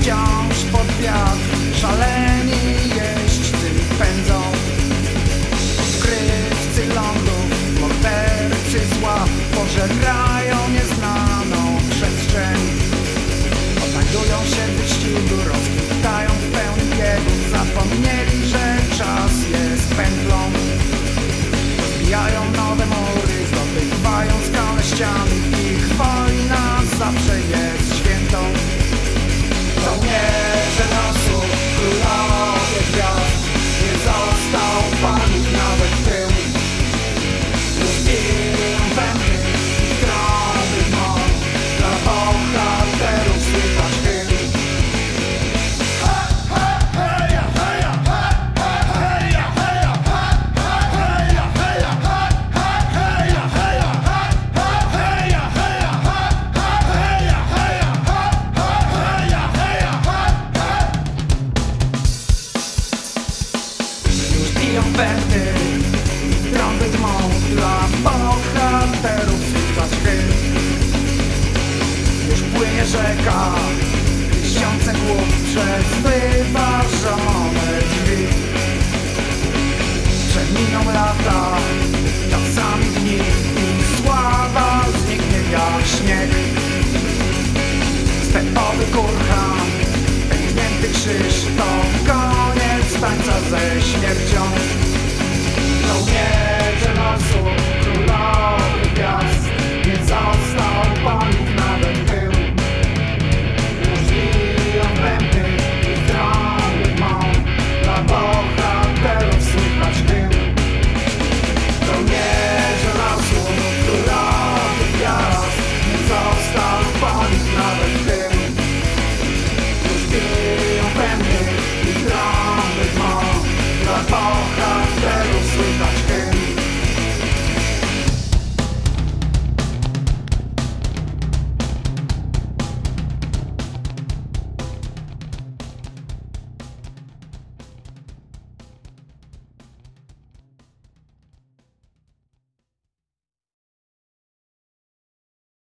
wciąż pod wiatr Szaleni jeźdźcy pędzą. Odkrywcy lądów, mordercy zła Pożerają I trąby dmą Dla bohaterów słychać hymn Już płynie rzeka Tysiące głów przez wyważone drzwi śmiercią. Żołnierze lasu, królowy gwiazd